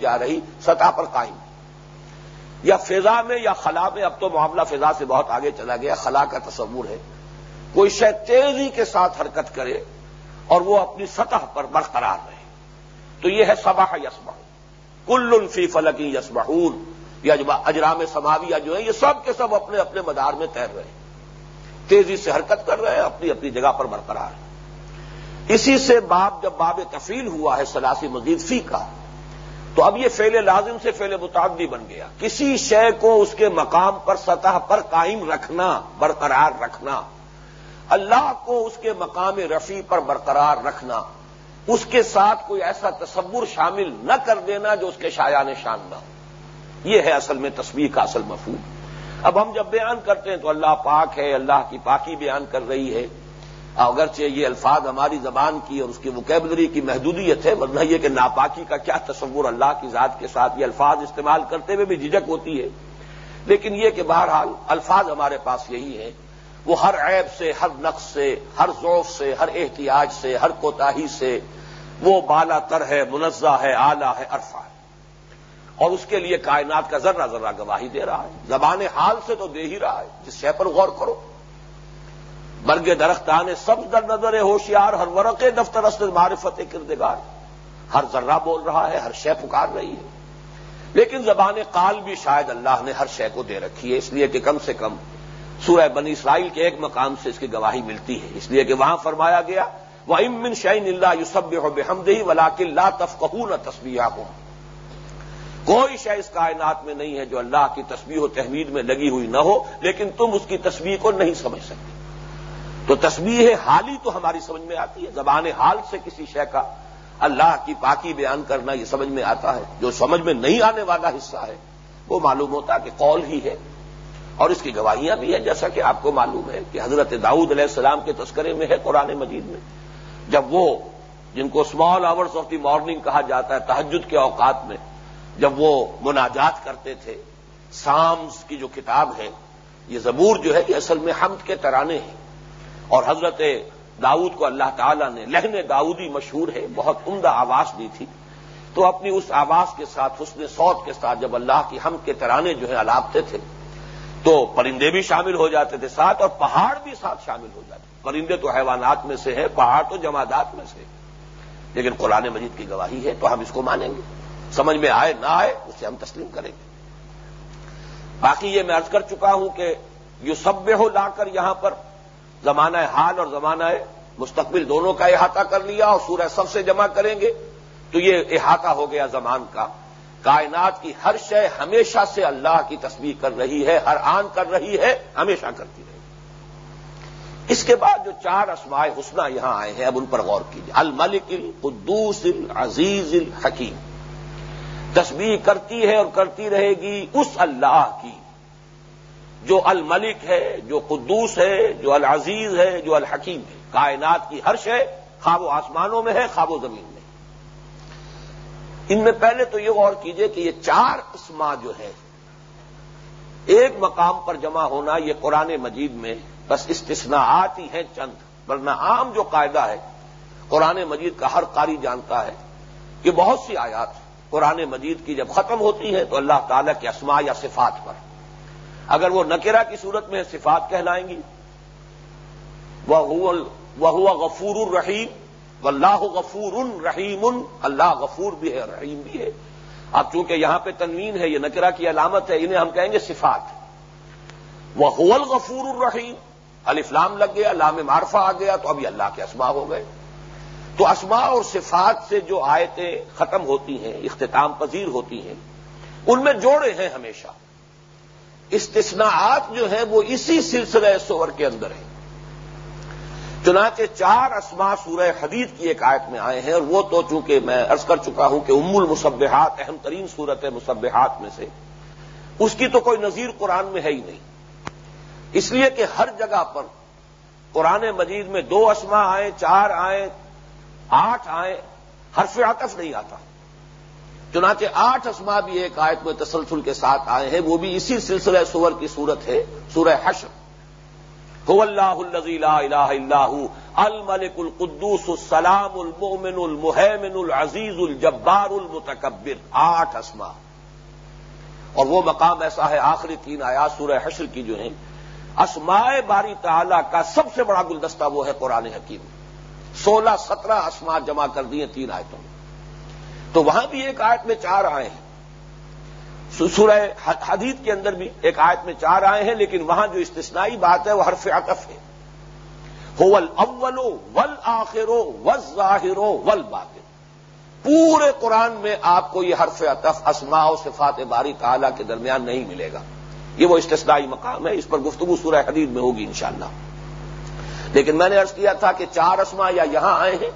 جا رہی، سطح پر قائم۔ یا فضا میں یا خلا میں، اب تو معاملہ فضا سے بہت آگے چلا گیا، خلا کا تصور ہے۔ کوئی شے تیزی کے ساتھ حرکت کرے اور وہ اپنی سطح پر برقرار رہے۔ تو یہ ہے سباہ یسما کل الفی فلکی یسمعون یا اجرام سماویہ جو ہے یہ سب کے سب اپنے اپنے مدار میں تیر رہے۔ ہیں تیزی سے حرکت کر رہے ہیں، اپنی اپنی جگہ پر برقرار۔ ہیں اسی سے باب، جب باب تفیل ہوا ہے، سلاسی مزید فی کا تو اب یہ فیل لازم سے فیل متعدی بن گیا۔ کسی شے کو اس کے مقام پر سطح پر قائم رکھنا، برقرار رکھنا۔ اللہ کو اس کے مقام رفیع پر برقرار رکھنا۔ اس کے ساتھ کوئی ایسا تصور شامل نہ کر دینا جو اس کے شایان شان نہ ہو۔ یہ ہے اصل میں تصویر کا اصل مفہوم۔ اب ہم جب بیان کرتے ہیں تو اللہ پاک ہے، اللہ کی پاکی بیان کر رہی ہے۔ اگرچہ یہ الفاظ ہماری زبان کی اور اس کی وکیبلری کی محدودیت ہے، ورنہ یہ کہ ناپاکی کا کیا تصور اللہ کی ذات کے ساتھ یہ الفاظ استعمال کرتے ہوئے بھی جھجک ہوتی ہے۔ لیکن یہ کہ بہرحال الفاظ ہمارے پاس یہی ہیں۔ وہ ہر عیب سے، ہر نقص سے، ہر ذوف سے، ہر احتیاج سے، ہر کوتاہی سے وہ بالا تر ہے، منزہ ہے آلہ ہے، عرفہ ہے۔ اور اس کے لیے کائنات کا ذرہ ذرہ گواہی دے رہا ہے۔ زبان حال سے تو دے ہی رہا ہے۔ جس شے پر غور کرو۔ برگ درخت آنے سب در نظر ہوشیار، ہر ورق دفتر است، معرفت کردگار۔ ہر ذرہ بول رہا ہے، ہر شے پکار رہی ہے۔ لیکن زبان قال بھی شاید اللہ نے ہر شے کو دے رکھی ہے، اس لیے کہ کم سے کم سورہ بنی اسرائیل کے ایک مقام سے اس کی گواہی ملتی ہے۔ اس لیے کہ وہاں فرمایا گیا وہ امن شعین اللہ یوسب ہو بے ہم ولا تفقہ نہ تصویہ ہو کوئی شے اس کائنات میں نہیں ہے جو اللہ کی تصویر و تحمید میں لگی ہوئی نہ ہو، لیکن تم اس کی تصویر کو نہیں سمجھ سکتے۔ تو تصویر حالی تو ہماری سمجھ میں آتی ہے۔ زبان حال سے کسی شے کا اللہ کی پاکی بیان کرنا یہ سمجھ میں آتا ہے۔ جو سمجھ میں نہیں آنے والا حصہ ہے، وہ معلوم ہوتا کہ قول ہی ہے۔ اور اس کی گواہیاں بھی ہیں۔ جیسا کہ آپ کو معلوم ہے کہ حضرت داؤد علیہ السلام کے تذکرے میں ہے قرآن مجید میں۔ جب وہ، جن کو small hours of the morning کہا جاتا ہے تحجد کے اوقات میں جب وہ مناجات کرتے تھے سامس کی جو کتاب ہے، یہ زبور جو ہے یہ اصل میں حمد کے ترانے ہیں۔ اور حضرت داؤد کو اللہ تعالیٰ نے لہن داؤدی مشہور ہے، بہت عمدہ آواز دی تھی۔ تو اپنی اس آواز کے ساتھ، حسن سوت کے ساتھ جب اللہ کی ہم کے ترانے جو ہے الاپتے تھے، تو پرندے بھی شامل ہو جاتے تھے ساتھ اور پہاڑ بھی ساتھ شامل ہو جاتے پرندے تو حیوانات میں سے ہے پہاڑ تو جمادات میں سے لیکن قرآن مجید کی گواہی ہے تو ہم اس کو مانیں گے۔ سمجھ میں آئے، نہ آئے، اسے ہم تسلیم کریں گے۔ باقی یہ میں ارض کر چکا ہوں کہ یو سب ہو لا کر یہاں پر زمانہ حال اور زمانہ مستقبل دونوں کا احاطہ کر لیا اور سورہ سب سے جمع کریں گے۔ تو یہ احاطہ ہو گیا زمان کا۔ کائنات کی ہر شے ہمیشہ سے اللہ کی تصویر کر رہی ہے، ہر آن کر رہی ہے، ہمیشہ کرتی رہی اس کے بعد جو چار اسمائے حسنہ یہاں آئے ہیں، اب ان پر غور کیجیے۔ الملک القدوس العزیز الحکیم۔ تصویر کرتی ہے اور کرتی رہے گی اس اللہ کی۔ جو الملک ہے، جو قدوس ہے، جو العزیز ہے، جو الحکیم ہے۔ کائنات کی ہر شے خواب و آسمانوں میں ہے، خواب و زمین میں۔ ان میں پہلے تو یہ غور کیجیے کہ یہ چار اسما جو ہے ایک مقام پر جمع ہونا یہ قرآن مجید میں بس استثناءات ہی ہیں چند، ورنہ عام جو قاعدہ ہے، قرآن مجید کا ہر قاری جانتا ہے۔ کہ بہت سی آیات قرآن مجید کی جب ختم ہوتی ہیں تو اللہ تعالی کے اسما یا صفات پر۔ اگر وہ نکرا کی صورت میں صفات کہلائیں گی وہ غفور الرحیم و اللہ غفور الرحیم اللہ غفور بھی ہے، رحیم بھی ہے۔ اب چونکہ یہاں پہ تنوین ہے، یہ نکرا کی علامت ہے، انہیں ہم کہیں گے صفات۔ وہ غفور الرحیم الفلام لگ گیا، لام معرفہ آ گیا، تو ابھی اللہ کے اسما ہو گئے۔ تو اسما اور صفات سے جو آیتیں ختم ہوتی ہیں، اختتام پذیر ہوتی ہیں، ان میں جوڑے ہیں ہمیشہ۔ استثناءات جو ہیں وہ اسی سلسلہ سور کے اندر ہیں۔ چنانچہ چار اسما سورہ حدید کی ایک آیت میں آئے ہیں اور وہ تو چونکہ میں ارض کر چکا ہوں کہ ام المصبحات اہم ترین صورت ہے مصبحات میں سے، اس کی تو کوئی نظیر قرآن میں ہے ہی نہیں۔ اس لیے کہ ہر جگہ پر قرآن مجید میں دو اسما آئے، چار آئے، آٹھ آئے، حرف عطف نہیں آتا۔ چنانچہ آٹھ اسما بھی ایک آیت میں تسلسل کے ساتھ آئے ہیں، وہ بھی اسی سلسلہ سور کی صورت ہے، سورہ حشر۔ هو اللہ الزی لا الہ الا هو الملک القدوس السلام المؤمن المحمن العزیز الجبار المتکبر۔ آٹھ اسما اور وہ مقام ایسا ہے، آخری تین آیات سورہ حشر کی جو ہیں۔ اسماء باری تعالی کا سب سے بڑا گلدستہ وہ ہے قرآن حکیم۔ سولہ سترہ اسماء جمع کر دیے تین آیتوں میں۔ تو وہاں بھی ایک آیت میں چار آئے ہیں۔ سورہ حدید کے اندر بھی ایک آیت میں چار آئے ہیں، لیکن وہاں جو استثنائی بات ہے وہ حرف عطف ہے۔ ہول اولو ول آخرو و ظاہرو ول بات پورے قرآن میں آپ کو یہ حرف عطف، اسماء و صفات باری تعالی کے درمیان نہیں ملے گا۔ یہ وہ استثنائی مقام ہے، اس پر گفتگو سورہ حدید میں ہوگی انشاءاللہ۔ لیکن میں نے ارض کیا تھا کہ چار اسما یا یہاں آئے ہیں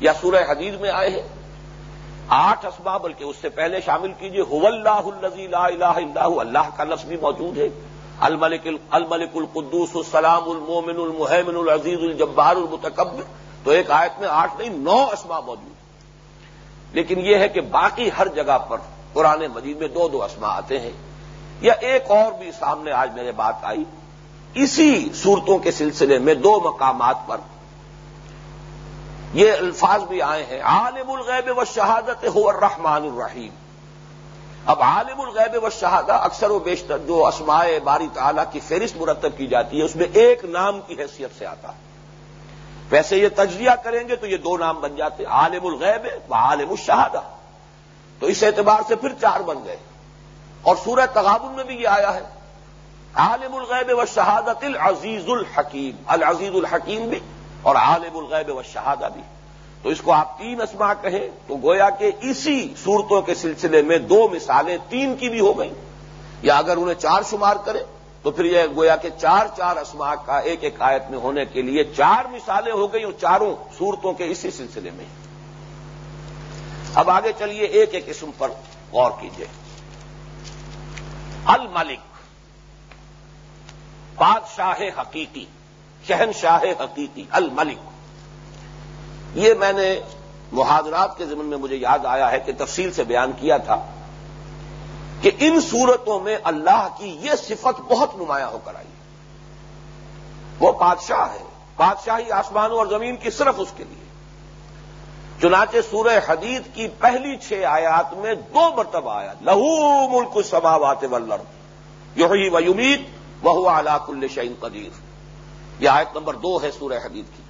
یا سورہ حدید میں آئے ہیں۔ آٹھ اسما بلکہ اس سے پہلے شامل کیجیے ہو اللہ الزی لا الہ اللہ اللہ کا لفظ بھی موجود ہے۔ الملک الملک القدوس، السلام المومن المحمن العزیز، الجبار، المتکبر۔ تو ایک آیت میں آٹھ نہیں، نو اسما موجود لیکن یہ ہے کہ باقی ہر جگہ پر قرآن مجید میں دو دو اسما آتے ہیں۔ یا ایک اور بھی سامنے آج میرے بات آئی، اسی صورتوں کے سلسلے میں دو مقامات پر یہ الفاظ بھی آئے ہیں، عالم الغیب و شہادت ہو الرحمن الرحیم۔ اب عالم الغیب و شہادہ اکثر و بیشتر جو اسمائے باری تعالیٰ کی فہرست مرتب کی جاتی ہے، اس میں ایک نام کی حیثیت سے آتا ہے۔ ویسے یہ تجزیہ کریں گے تو یہ دو نام بن جاتے عالم الغیب و عالم الشہادہ۔ تو اس اعتبار سے پھر چار بن گئے۔ اور سورہ تغابن میں بھی یہ آیا ہے، عالم الغیب و شہادت العزیز الحکیم۔ العزیز الحکیم بھی اور عالم الغیب و شہادہ بھی۔ تو اس کو آپ تین اسما کہیں تو گویا کہ اسی صورتوں کے سلسلے میں دو مثالیں تین کی بھی ہو گئیں۔ یا اگر انہیں چار شمار کرے تو پھر یہ گویا کہ چار چار اسما کا ایک ایک آیت میں ہونے کے لیے چار مثالیں ہو گئی اور چاروں صورتوں کے اسی سلسلے میں۔ اب آگے چلیے ایک ایک قسم پر غور کیجیے الملک، بادشاہ حقیقی۔ شہنشاہ حقیقی الملک۔ یہ میں نے محاذرات کے ضمن میں مجھے یاد آیا ہے کہ تفصیل سے بیان کیا تھا کہ ان صورتوں میں اللہ کی یہ صفت بہت نمایاں ہو کر آئی۔ وہ بادشاہ ہے۔ بادشاہی آسمانوں اور زمین کی صرف اس کے لیے۔ چنانچہ سورہ حدید کی پہلی چھ آیات میں دو مرتبہ آیا۔ لہو ملک سماوات ولر یوہی و یمید وہ علاق الشعین قدیر۔ یہ آیت نمبر دو ہے سورہ حدید کی۔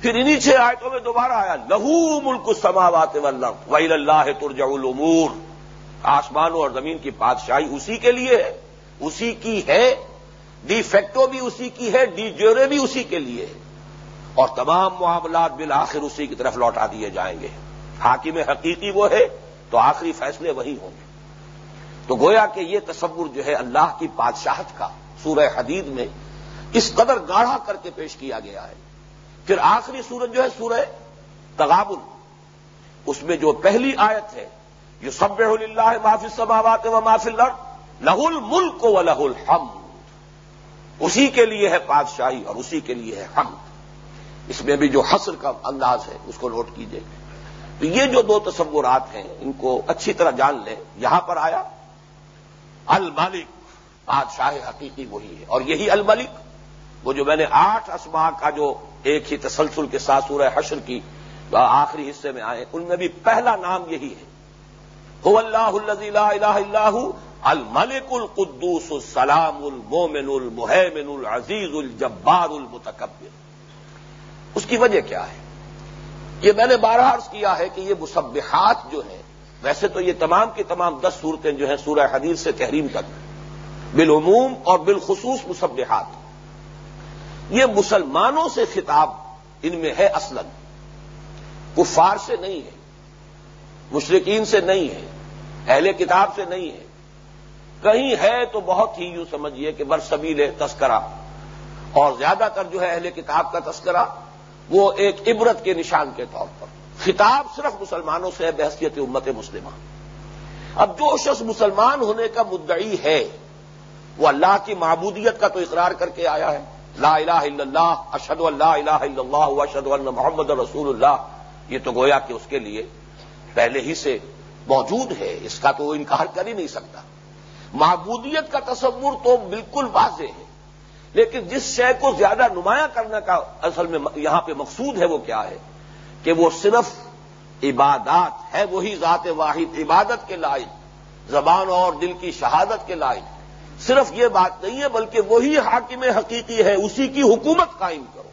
پھر انہی چھ آیتوں میں دوبارہ آیا، لہو ملک سماوات ولر ویل اللہ ترجع الامور۔ آسمانوں اور زمین کی بادشاہی اسی کے لیے ہے، اسی کی ہے ڈی فیکٹو بھی اسی کی ہے ڈی جیورے بھی اسی کے لیے ہے۔ اور تمام معاملات بالآخر اسی کی طرف لوٹا دیے جائیں گے۔ حاکم حقیقی وہ ہے، تو آخری فیصلے وہی ہوں گے۔ تو گویا کہ یہ تصور جو ہے اللہ کی بادشاہت کا، سورہ حدید میں اس قدر گاڑھا کر کے پیش کیا گیا ہے۔ پھر آخری سورج جو ہے، سورہ تغابل اس میں جو پہلی آیت ہے جو سب اللہ معافی سماوات و معافی لڑ لہ الملک و لہ الحم اسی کے لیے ہے بادشاہی اور اسی کے لیے ہے ہم اس میں بھی جو حسر کا انداز ہے، اس کو نوٹ کیجیے تو یہ جو دو تصورات ہیں، ان کو اچھی طرح جان لیں۔ یہاں پر آیا، الملک، بادشاہ حقیقی وہی ہے۔ اور یہی الملک وہ جو میں نے آٹھ اسما کا جو ایک ہی تسلسل کے ساتھ سورہ حشر کی آخری حصے میں آئے، ان میں بھی پہلا نام یہی ہے۔ ہو اللہ لا الہ اللہ الملک القدوس السلام المومن المحمن العزیز الجبار المتکبر۔ اس کی وجہ کیا ہے؟ یہ میں نے بارہ عرض کیا ہے کہ یہ مصبحات جو ہیں، ویسے تو یہ تمام کی تمام دس صورتیں جو ہیں سورہ حدیث سے تحریم تک، بالعموم اور بالخصوص مصبحات یہ مسلمانوں سے خطاب ان میں ہے اصلاً۔ کفار سے نہیں ہے مشرقین سے نہیں ہے، اہل کتاب سے نہیں ہے۔ کہیں ہے تو بہت ہی یوں سمجھیے کہ برسبیل تذکرہ۔ اور زیادہ تر جو ہے اہل کتاب کا تذکرہ، وہ ایک عبرت کے نشان کے طور پر۔ خطاب صرف مسلمانوں سے ہے، بحثیت امت مسلمہ۔ اب جو شخص مسلمان ہونے کا مدعی ہے، وہ اللہ کی معبودیت کا تو اقرار کر کے آیا ہے۔ لا الہ الا اللہ اشد اللہ الہ الا اللہ اشد اللہ محمد رسول اللہ. یہ تو گویا کہ اس کے لیے پہلے ہی سے موجود ہے، اس کا تو وہ انکار کر ہی نہیں سکتا۔ معبودیت کا تصور تو بالکل واضح ہے، لیکن جس شے کو زیادہ نمایاں کرنے کا اصل میں یہاں پہ مقصود ہے وہ کیا ہے؟ کہ وہ صرف عبادات ہے وہی ذات واحد، عبادت کے لائق، زبان اور دل کی شہادت کے لائق۔ صرف یہ بات نہیں ہے، بلکہ وہی حاکم حقیقی ہے، اسی کی حکومت قائم کرو۔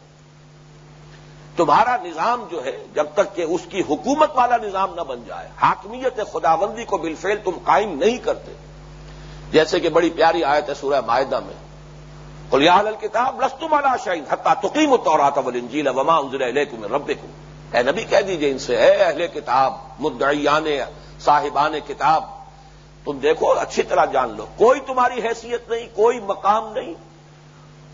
تمہارا نظام جو ہے، جب تک کہ اس کی حکومت والا نظام نہ بن جائے، حاکمیت خداوندی کو بالفعل تم قائم نہیں کرتے۔ جیسے کہ بڑی پیاری آیت ہے سورہ معاہدہ میں قلیال الکتاب لستم علا شاہین حتہ تقیم الطورات والانجیل وما انزل الیکم من ربکم۔ اے نبی کہہ دیجیے ان سے، اے اہل کتاب مدعیان صاحبان کتاب تم دیکھو اچھی طرح جان لو۔ کوئی تمہاری حیثیت نہیں، کوئی مقام نہیں۔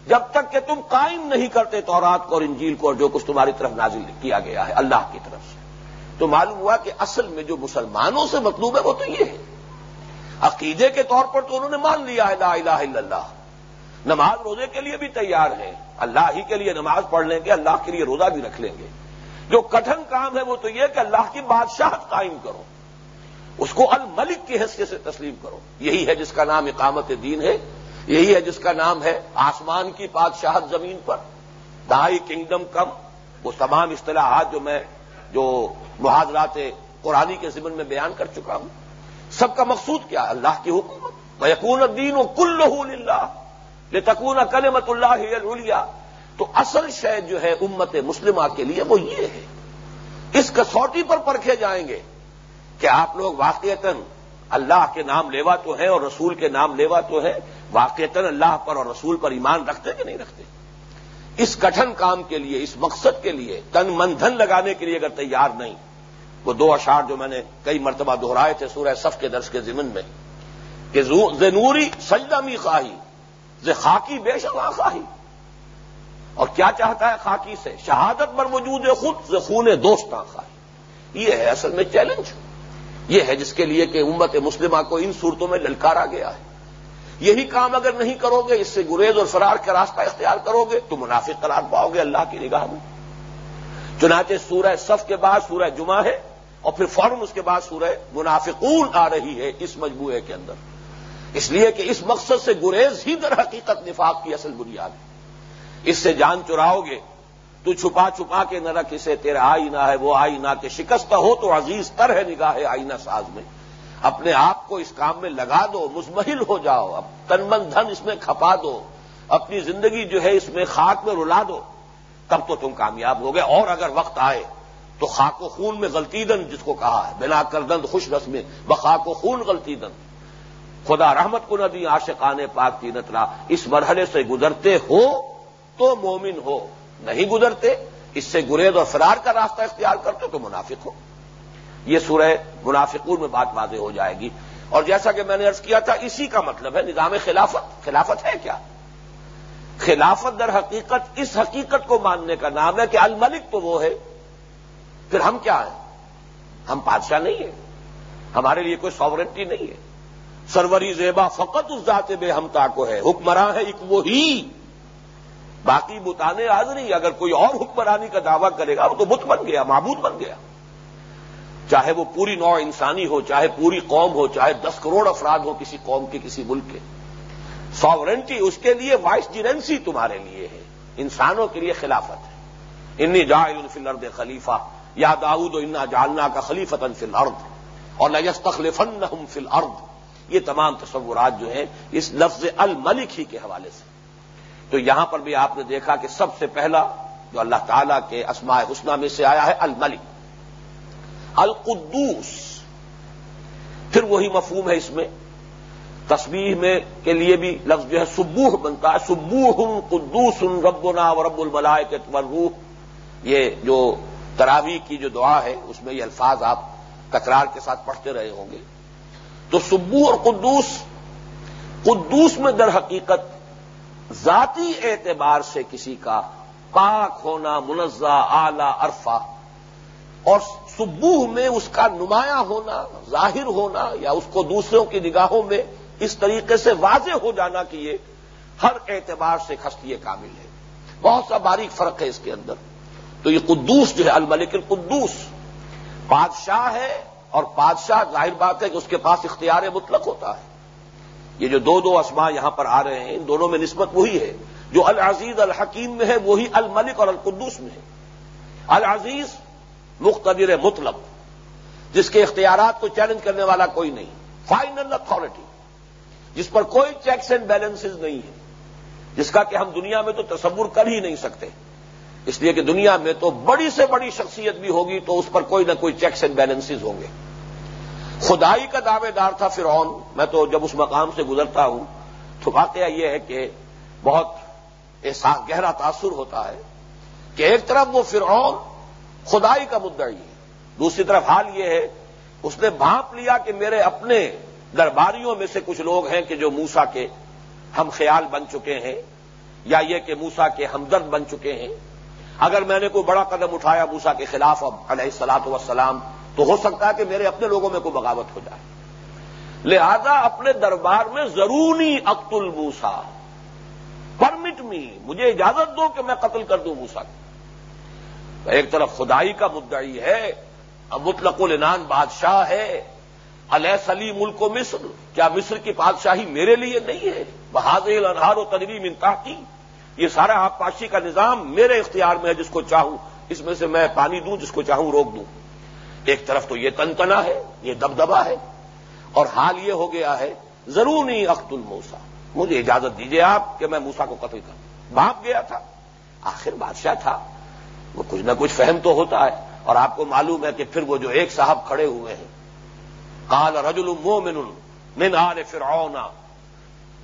جب تک کہ تم قائم نہیں کرتے تورات کو اور انجیل کو اور جو کچھ تمہاری طرف نازل کیا گیا ہے اللہ کی طرف سے۔ تو معلوم ہوا کہ اصل میں جو مسلمانوں سے مطلوب ہے وہ تو یہ ہے۔ عقیدے کے طور پر تو انہوں نے مان لیا ہے لا الہ الا اللہ۔ نماز روزے کے لیے بھی تیار ہے اللہ ہی کے لیے نماز پڑھ لیں گے، اللہ کے لیے روزہ بھی رکھ لیں گے۔ جو کٹن کام ہے وہ تو یہ کہ اللہ کی بادشاہت قائم کرو۔ اس کو الملک کی حیثیت سے تسلیم کرو۔ یہی ہے جس کا نام اقامت دین ہے، یہی ہے جس کا نام ہے آسمان کی بادشاہت زمین پر۔ دائی کنگڈم کم، وہ تمام اصطلاحات جو میں، جو محاذرات قرآنی کے ضمن میں بیان کر چکا ہوں۔ سب کا مقصود کیا؟ اللہ کی حکومت۔ یقون الدین و کل اللہ یہ تکون کلمت اللہ تو اصل شے جو ہے امت مسلمہ کے لیے وہ یہ ہے۔ اس کسوٹی پر پرکھے جائیں گے۔ کہ آپ لوگ واقع اللہ کے نام لیوا تو ہیں اور رسول کے نام لیوا تو ہے واقع اللہ پر اور رسول پر ایمان رکھتے کہ نہیں رکھتے؟ اس کٹن کام کے لیے، اس مقصد کے لیے، تن من دھن لگانے کے لیے اگر تیار نہیں، وہ دو اشعار جو میں نے کئی مرتبہ دہرائے تھے سورہ صف کے درس کے ضمن میں، کہ زنوری سجدمی خواہی ز خاکی بے شما خواہی۔ اور کیا چاہتا ہے خاکی سے؟ شہادت پر وجود خود ز خون دوستاں خواہی۔ یہ ہے اصل میں چیلنج۔ یہ ہے جس کے لیے کہ امت مسلمہ کو ان صورتوں میں للکارا گیا ہے۔ یہی کام اگر نہیں کرو گے، اس سے گریز اور فرار کا راستہ اختیار کرو گے، تو منافق قرار پاؤ گے اللہ کی نگاہ میں۔ چنانچہ سورہ صف کے بعد سورہ جمعہ ہے اور پھر فوراً اس کے بعد سورہ منافقون آ رہی ہے اس مجموعے کے اندر۔ اس لیے کہ اس مقصد سے گریز ہی در حقیقت نفاق کی اصل بنیاد ہے۔ اس سے جان چراؤ گے تو چھپا چھپا کے نہ رکھ اسے تیرا آئینہ ہے، وہ آئینہ کے شکست ہو تو عزیز تر ہے نگاہ آئینہ ساز میں۔ اپنے آپ کو اس کام میں لگا دو، مزمحل ہو جاؤ۔ اب تن من دھن اس میں کھپا دو۔ اپنی زندگی جو ہے اس میں خاک میں رلا دو۔ تب تو تم کامیاب ہو گئے۔ اور اگر وقت آئے تو خاک و خون میں غلطی دن، جس کو کہا ہے۔ بنا کر دند خوش رسم بخاک و خون غلطی دن۔ خدا رحمت کو ندی عاشقان پاک کی نترا۔ اس مرحلے سے گزرتے ہو تو مومن ہو۔ نہیں گزرتے، اس سے گریز اور فرار کا راستہ اختیار کرتے تو منافق ہو۔ یہ سورہ منافقون میں بات واضح ہو جائے گی۔ اور جیسا کہ میں نے ارض کیا تھا، اسی کا مطلب ہے نظام خلافت۔ خلافت ہے کیا؟ خلافت در حقیقت اس حقیقت کو ماننے کا نام ہے کہ الملک تو وہ ہے۔ پھر ہم کیا ہیں؟ ہم بادشاہ نہیں ہیں۔ ہمارے لیے کوئی ساورنٹی نہیں ہے۔ سروری زیبا فقط اس ذات بے ہمتا کو ہے۔ حکمراں ہے ایک وہی۔ باقی بتانے حاضری، اگر کوئی اور حکمرانی کا دعویٰ کرے گا، وہ تو بت بن گیا، معبود بن گیا۔ چاہے وہ پوری نو انسانی ہو، چاہے پوری قوم ہو، چاہے دس کروڑ افراد ہو کسی قوم کے، کسی ملک کے۔ ساورنٹی اس کے لیے وائس جیرنسی تمہارے لیے ہے۔ انسانوں کے لیے خلافت ہے۔ انی جائل فل ارد خلیفہ۔ یا داؤد و انا جالنا کا خلیفت فل ارد اور لجس تخلفن فل ارد یہ تمام تصورات جو ہیں، اس لفظ الملک ہی کے حوالے سے۔ تو یہاں پر بھی آپ نے دیکھا کہ سب سے پہلا جو اللہ تعالی کے اسماء حسنہ میں سے آیا ہے الملک، القدوس۔ پھر وہی مفہوم ہے اس میں۔ تصویر میں کے لیے بھی لفظ جو ہے سبوح بنتا ہے سبوح قدوس ربنا و رب الملائے کے یہ جو تراوی کی جو دعا ہے، اس میں یہ الفاظ آپ تکرار کے ساتھ پڑھتے رہے ہوں گے۔ تو سبو اور قدوس قدوس میں در حقیقت ذاتی اعتبار سے کسی کا پاک ہونا منزہ، اعلی، عرفہ، اور سبوہ میں اس کا نمایاں ہونا، ظاہر ہونا یا اس کو دوسروں کی نگاہوں میں اس طریقے سے واضح ہو جانا کہ یہ ہر اعتبار سے خستی کامل ہے۔ بہت سا باریک فرق ہے اس کے اندر۔ تو یہ قدوس جو ہے، الملک القدوس، بادشاہ ہے اور بادشاہ ظاہر بات ہے کہ اس کے پاس اختیار مطلق ہوتا ہے۔ یہ جو دو دو اسما یہاں پر آ رہے ہیں، ان دونوں میں نسبت وہی ہے۔ جو العزیز الحکیم میں ہے، وہی الملک اور القدوس میں ہے۔ العزیز مقتدر مطلب جس کے اختیارات کو چیلنج کرنے والا کوئی نہیں۔ فائنل اتارٹی جس پر کوئی چیکس اینڈ بیلنسز نہیں ہے۔ جس کا کہ ہم دنیا میں تو تصور کر ہی نہیں سکتے۔ اس لیے کہ دنیا میں تو بڑی سے بڑی شخصیت بھی ہوگی تو اس پر کوئی نہ کوئی چیکس اینڈ بیلنسز ہوں گے۔ خدائی کا دعوے دار تھا فرعون۔ میں تو جب اس مقام سے گزرتا ہوں تو واقعہ یہ ہے کہ بہت احساس گہرا تاثر ہوتا ہے کہ ایک طرف وہ فرعون خدائی کا مدعی ہے، دوسری طرف حال یہ ہے، اس نے بھانپ لیا کہ میرے اپنے درباریوں میں سے کچھ لوگ ہیں کہ جو موسا کے ہم خیال بن چکے ہیں یا یہ کہ موسا کے ہمدرد بن چکے ہیں۔ اگر میں نے کوئی بڑا قدم اٹھایا موسا کے خلاف اب علیہ السلاط وسلام تو ہو سکتا ہے کہ میرے اپنے لوگوں میں کوئی بغاوت ہو جائے۔ لہذا اپنے دربار میں ضروری اقت الموسا پرمٹ می مجھے اجازت دو کہ میں قتل کر دوں موسا کو ایک طرف خدائی کا مدعی ہے، مطلق العنان بادشاہ ہے۔ علیہ سلی ملک و مصر، کیا مصر کی بادشاہی میرے لیے نہیں ہے؟ بہادر انہار و تنویم انتہا کی یہ سارا آپ پاشی کا نظام میرے اختیار میں ہے، جس کو چاہوں، اس میں سے میں پانی دوں، جس کو چاہوں روک دوں۔ ایک طرف تو یہ تنتنا ہے، یہ دبدبا ہے، اور حال یہ ہو گیا ہے ضرور نہیں اخت الموسا مجھے اجازت دیجیے آپ کہ میں موسا کو قتل کروں بھاپ گیا تھا۔ آخر بادشاہ تھا۔ وہ کچھ نہ کچھ فہم تو ہوتا ہے۔ اور آپ کو معلوم ہے کہ پھر وہ جو ایک صاحب کھڑے ہوئے ہیں۔ کال رجل مومن من آل فرعون۔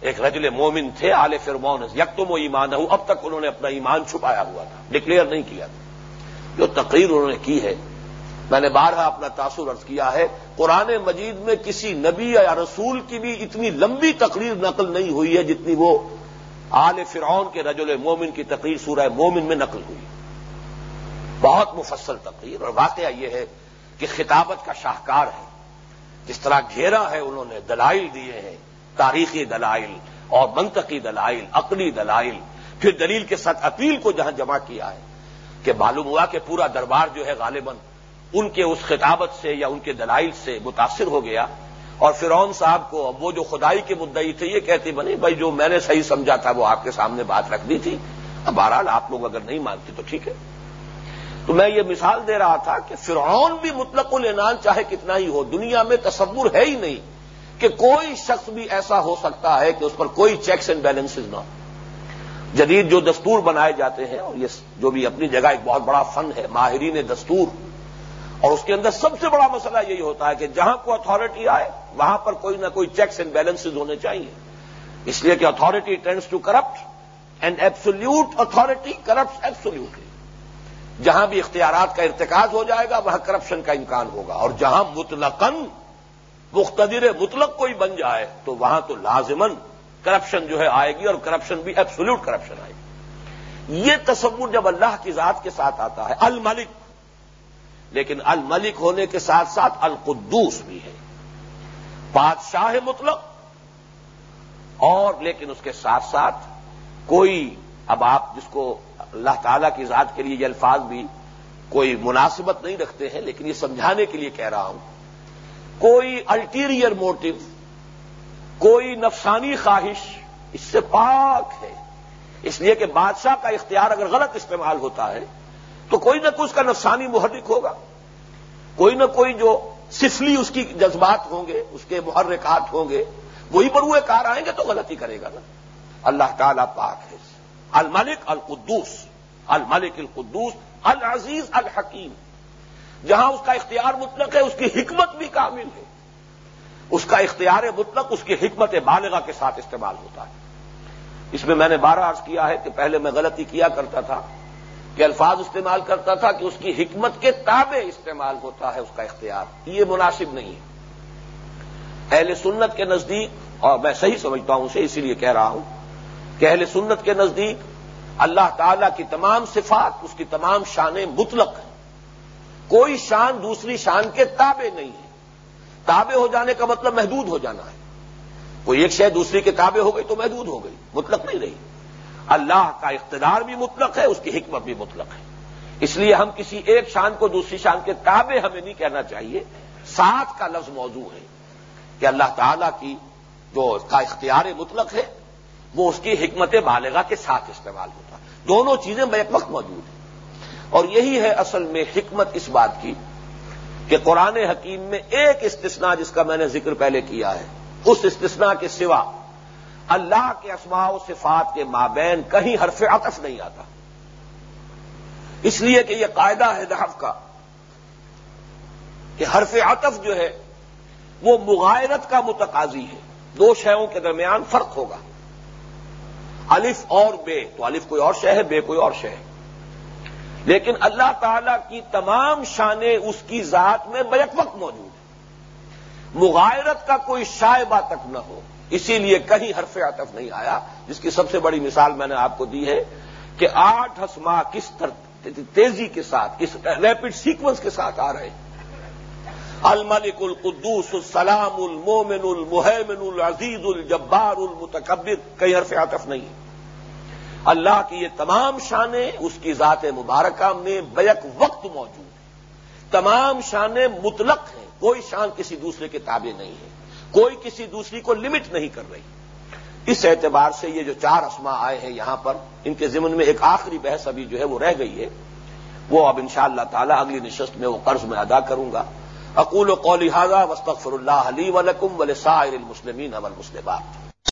ایک رجل مومن تھے آل فرمون یک تو وہ ایمان ہوں اب تک انہوں نے اپنا ایمان چھپایا ہوا تھا۔ ڈکلیئر نہیں کیا تھا۔ جو تقریر انہوں نے کی ہے میں نے بارہ اپنا تاثر عرض کیا ہے، قرآن مجید میں کسی نبی یا رسول کی بھی اتنی لمبی تقریر نقل نہیں ہوئی ہے جتنی وہ آل فرعون کے رجل مومن کی تقریر سورہ مومن میں نقل ہوئی۔ بہت مفصل تقریر اور واقعہ یہ ہے کہ خطابت کا شاہکار ہے۔ جس طرح گھیرا ہے انہوں نے دلائل دیے ہیں، تاریخی دلائل اور منطقی دلائل، عقلی دلائل، پھر دلیل کے ساتھ اپیل کو جہاں جمع کیا ہے کہ معلوم ہوا کہ پورا دربار جو ہے غالباً ان کے اس خطابت سے یا ان کے دلائل سے متاثر ہو گیا اور فرعون صاحب کو اب وہ جو خدائی کے مدعی تھے، یہ کہتے بنے، بھائی جو میں نے صحیح سمجھا تھا وہ آپ کے سامنے بات رکھ دی تھی، اب بہرحال آپ لوگ اگر نہیں مانتے تو ٹھیک ہے۔ تو میں یہ مثال دے رہا تھا کہ فرعون بھی مطلق العنان چاہے کتنا ہی ہو، دنیا میں تصور ہے ہی نہیں کہ کوئی شخص بھی ایسا ہو سکتا ہے کہ اس پر کوئی چیکس اینڈ بیلنسز نہ ہو۔ جدید جو دستور بنائے جاتے ہیں اور یہ جو بھی اپنی جگہ ایک بہت بڑا فن ہے، ماہرین دستور اور اس کے اندر سب سے بڑا مسئلہ یہی ہوتا ہے کہ جہاں کوئی اتارٹی آئے، وہاں پر کوئی نہ کوئی چیکس اینڈ بیلنسز ہونے چاہیے۔ اس لیے کہ authority tends to corrupt and absolute authority corrupt absolutely جہاں بھی اختیارات کا ارتکاز ہو جائے گا، وہاں کرپشن کا امکان ہوگا۔ اور جہاں مطلقن مختدر مطلق کوئی بن جائے، تو وہاں تو لازمن کرپشن جو ہے آئے گی اور کرپشن بھی ایبسولوٹ کرپشن آئے گی۔ یہ تصور جب اللہ کی ذات کے ساتھ آتا ہے، الملک لیکن الملک ہونے کے ساتھ ساتھ القدوس بھی ہے۔ بادشاہ مطلق۔ اور لیکن اس کے ساتھ ساتھ کوئی اب آپ جس کو اللہ تعالی کی ذات کے لیے یہ الفاظ بھی کوئی مناسبت نہیں رکھتے ہیں، لیکن یہ سمجھانے کے لیے کہہ رہا ہوں۔ کوئی الٹیریئر موٹو کوئی نفسانی خواہش، اس سے پاک ہے۔ اس لیے کہ بادشاہ کا اختیار اگر غلط استعمال ہوتا ہے تو کوئی نہ کوئی اس کا نفسانی محرک ہوگا۔ کوئی نہ کوئی جو سفلی اس کی جذبات ہوں گے، اس کے محرکات ہوں گے، وہی پر وہ کار آئیں گے تو غلطی کرے گا نا۔ اللہ تعالیٰ پاک ہے۔ الملک القدوس الملک القدوس، العزیز، الحکیم۔ جہاں اس کا اختیار مطلق ہے، اس کی حکمت بھی کامل ہے۔ اس کا اختیار مطلق، اس کی حکمت بالغہ کے ساتھ استعمال ہوتا ہے۔ اس میں میں نے بارہ عرض کیا ہے کہ پہلے میں غلطی کیا کرتا تھا۔ کہ الفاظ استعمال کرتا تھا کہ اس کی حکمت کے تابع استعمال ہوتا ہے اس کا اختیار۔ یہ مناسب نہیں ہے۔ اہل سنت کے نزدیک، اور میں صحیح سمجھتا ہوں اسے، اسی لیے کہہ رہا ہوں کہ اہل سنت کے نزدیک اللہ تعالی کی تمام صفات، اس کی تمام شانیں مطلق ہیں۔ کوئی شان دوسری شان کے تابع نہیں ہے۔ تابع ہو جانے کا مطلب محدود ہو جانا ہے۔ کوئی ایک شے دوسری کے تابع ہو گئی تو محدود ہو گئی، مطلق نہیں رہی۔ اللہ کا اقتدار بھی مطلق ہے، اس کی حکمت بھی مطلق ہے۔ اس لیے ہم کسی ایک شان کو دوسری شان کے تابع ہمیں نہیں کہنا چاہیے۔ ساتھ کا لفظ موضوع ہے کہ اللہ تعالی کی جو کا اختیار مطلق ہے، وہ اس کی حکمت بالغا کے ساتھ استعمال ہوتا۔ دونوں چیزیں بیک وقت موجود ہیں۔ اور یہی ہے اصل میں حکمت اس بات کی کہ قرآن حکیم میں ایک استثناء جس کا میں نے ذکر پہلے کیا ہے، اس استثناء کے سوا اللہ کے اسماء و صفات کے مابین کہیں حرف عطف نہیں آتا۔ اس لیے کہ یہ قاعدہ ہے نحف کا کہ حرف عطف جو ہے وہ مغائرت کا متقاضی ہے۔ دو شہوں کے درمیان فرق ہوگا۔ الف اور بے، تو الف کوئی اور شہ ہے، بے کوئی اور شہ ہے۔ لیکن اللہ تعالی کی تمام شانیں اس کی ذات میں بیک وقت موجود ہیں۔ مغائرت کا کوئی شائبہ تک نہ ہو۔ اسی لیے کہیں حرف عطف نہیں آیا، جس کی سب سے بڑی مثال میں نے آپ کو دی ہے کہ آٹھ ہسما کس تیزی کے ساتھ، کس ریپڈ سیکوینس کے ساتھ آ رہے ہیں۔ الملک القدوس السلام المومن المحمن العزیز الجبار المتکبر کئی حرف عطف نہیں۔ ہے اللہ کی یہ تمام شانیں اس کی ذات مبارکہ میں بیک وقت موجود ہیں۔ تمام شانیں مطلق ہیں، کوئی شان کسی دوسرے کے تابع نہیں ہے۔ کوئی کسی دوسری کو لمٹ نہیں کر رہی۔ اس اعتبار سے یہ جو چار اسما آئے ہیں یہاں پر، ان کے ضمن میں ایک آخری بحث ابھی جو ہے وہ رہ گئی ہے۔ وہ اب انشاءاللہ تعالی اللہ تعالیٰ اگلی نشست میں وہ قرض میں ادا کروں گا۔ اقول و قولی حاضہ وسطر اللہ علی ولکم ولسائر المسلمین اول مسلمات